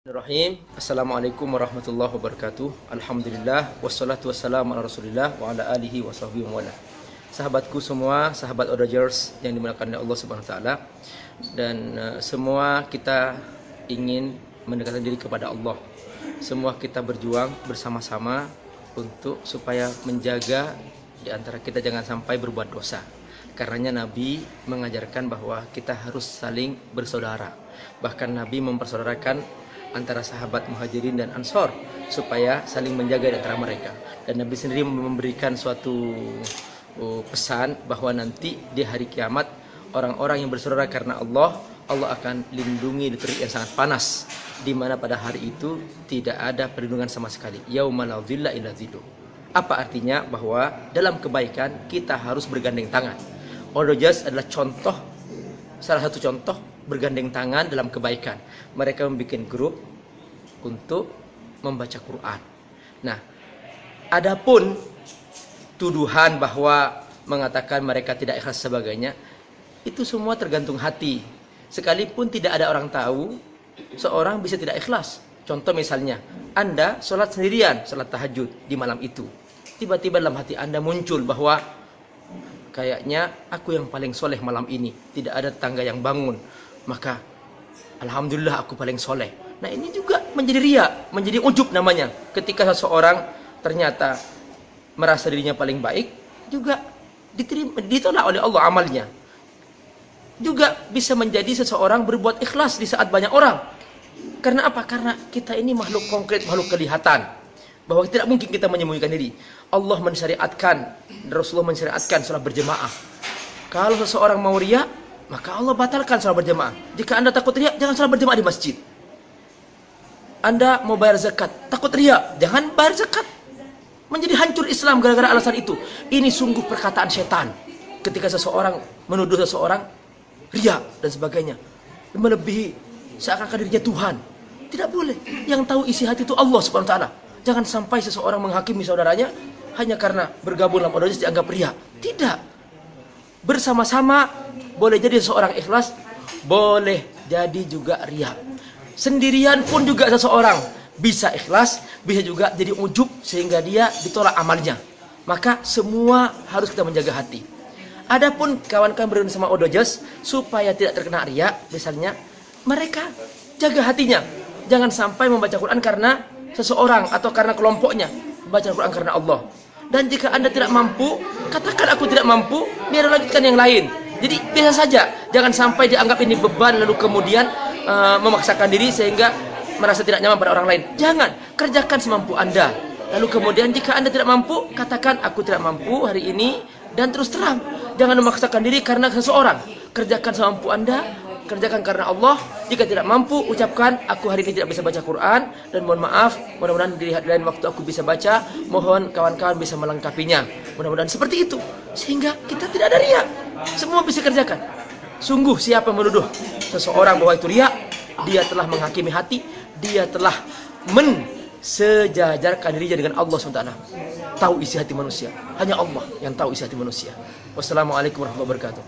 Bismillahirrahmanirrahim. Assalamualaikum warahmatullahi wabarakatuh. Alhamdulillah wassalatu wassalamu ala Rasulillah wa ala alihi wa. Sahabatku semua, sahabat Odajers yang dimuliakan oleh Allah Subhanahu wa taala dan uh, semua kita ingin mendekatkan diri kepada Allah. Semua kita berjuang bersama-sama untuk supaya menjaga di antara kita jangan sampai berbuat dosa. Karenanya Nabi mengajarkan bahwa kita harus saling bersaudara. Bahkan Nabi mempersaudarakan antara sahabat muhajirin dan ansor supaya saling menjaga di antara mereka. Dan Nabi sendiri memberikan suatu uh, pesan bahwa nanti di hari kiamat orang-orang yang bersaudara karena Allah, Allah akan lindungi di terik yang sangat panas di mana pada hari itu tidak ada perlindungan sama sekali. Yaumal dhilla illa Apa artinya bahwa dalam kebaikan kita harus bergandeng tangan. Odojas adalah contoh salah satu contoh bergandeng tangan dalam kebaikan. Mereka membuat grup untuk membaca Quran. Nah, adapun tuduhan bahwa mengatakan mereka tidak ikhlas sebagainya, itu semua tergantung hati. Sekalipun tidak ada orang tahu, seorang bisa tidak ikhlas. Contoh misalnya, Anda sholat sendirian, sholat tahajud di malam itu. Tiba-tiba dalam hati Anda muncul bahwa kayaknya aku yang paling soleh malam ini. Tidak ada tangga yang bangun. Maka Alhamdulillah aku paling soleh. Nah ini juga menjadi ria, menjadi ujub namanya. Ketika seseorang ternyata merasa dirinya paling baik, juga diterima, ditolak oleh Allah amalnya. Juga bisa menjadi seseorang berbuat ikhlas di saat banyak orang. Karena apa? Karena kita ini makhluk konkret, makhluk kelihatan bahwa tidak mungkin kita menyembunyikan diri. Allah mensyariatkan, Rasulullah mensyariatkan sholat berjemaah. Kalau seseorang mau riak, maka Allah batalkan sholat berjemaah. Jika anda takut riak, jangan sholat berjemaah di masjid. Anda mau bayar zakat, takut riak, jangan bayar zakat. Menjadi hancur Islam gara-gara alasan itu. Ini sungguh perkataan setan. Ketika seseorang menuduh seseorang riak dan sebagainya. Melebihi seakan-akan dirinya Tuhan. Tidak boleh. Yang tahu isi hati itu Allah subhanahu ta'ala. Jangan sampai seseorang menghakimi saudaranya hanya karena bergabung dalam organisasi dianggap pria. Tidak. Bersama-sama boleh jadi seseorang ikhlas, boleh jadi juga ria. Sendirian pun juga seseorang bisa ikhlas, bisa juga jadi ujub sehingga dia ditolak amalnya. Maka semua harus kita menjaga hati. Adapun kawan-kawan berani sama odojas supaya tidak terkena ria, misalnya mereka jaga hatinya. Jangan sampai membaca Quran karena seseorang atau karena kelompoknya baca Al-Quran karena Allah dan jika anda tidak mampu katakan aku tidak mampu biar lanjutkan yang lain jadi biasa saja. Jangan sampai dianggap ini beban lalu kemudian uh, memaksakan diri sehingga merasa tidak nyaman pada orang lain. Jangan. Kerjakan semampu anda. Lalu kemudian jika anda tidak mampu katakan aku tidak mampu hari ini dan terus terang. Jangan memaksakan diri karena seseorang. Kerjakan semampu anda kerjakan karena Allah. Jika tidak mampu, ucapkan aku hari ini tidak bisa baca Quran dan mohon maaf. Mudah-mudahan di lain waktu aku bisa baca. Mohon kawan-kawan bisa melengkapinya. Mudah-mudahan seperti itu sehingga kita tidak ada riak. Semua bisa kerjakan. Sungguh siapa menuduh seseorang bahwa itu riak, dia telah menghakimi hati, dia telah mensejajarkan dirinya dengan Allah SWT. Tahu isi hati manusia. Hanya Allah yang tahu isi hati manusia. Wassalamualaikum warahmatullahi wabarakatuh.